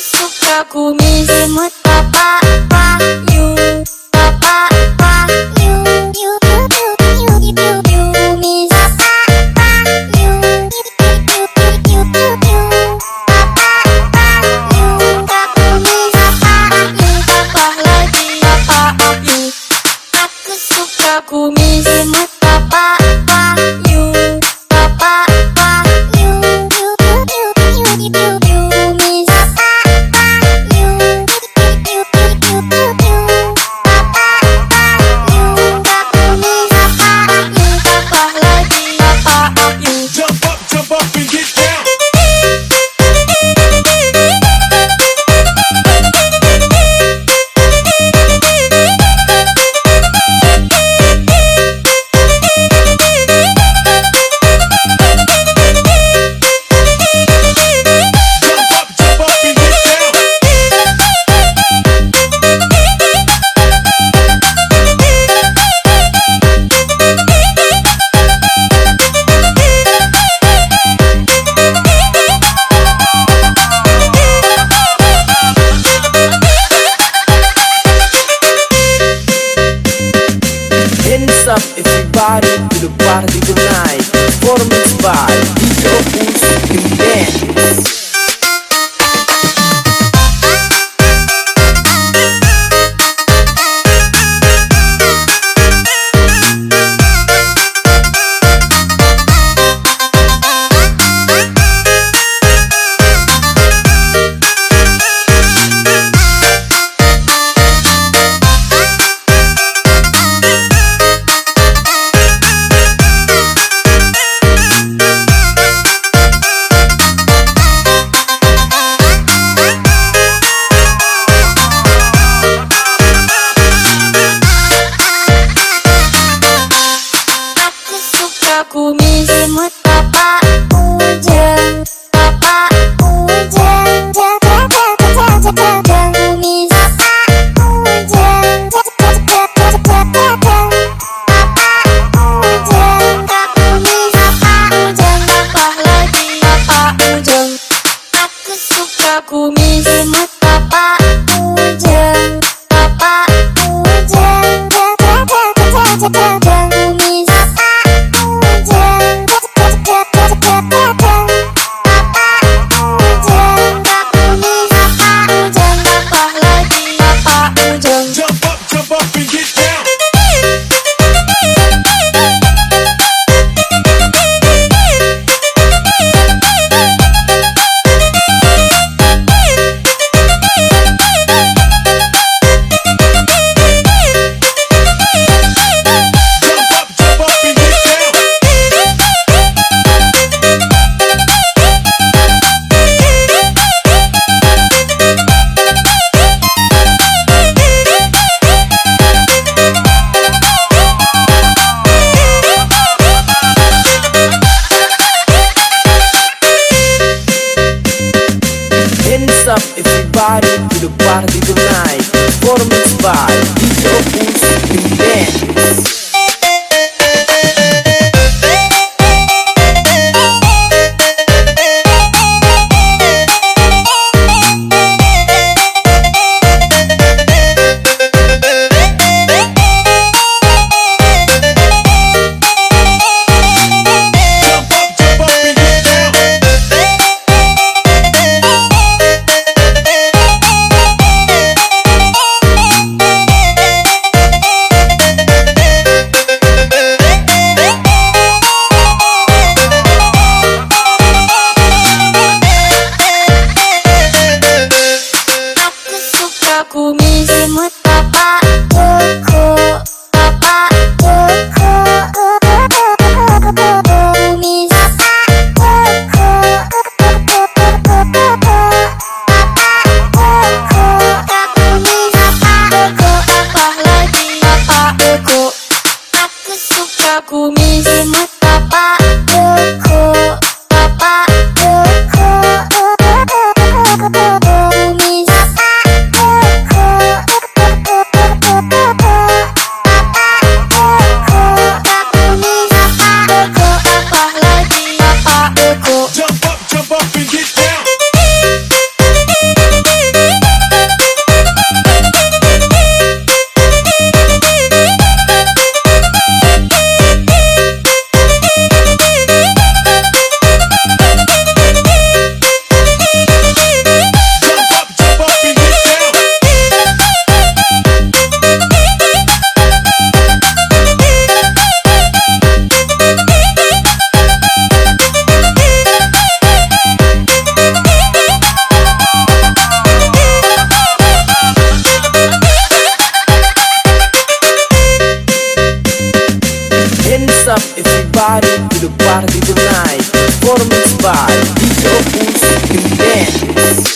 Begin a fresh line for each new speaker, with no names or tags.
suka kumis Imut papa, papa, you
tonight. Performance by
contrario, tu lo guardi
dove miss. party to the party tonight. Performance by DJ Opus Dance.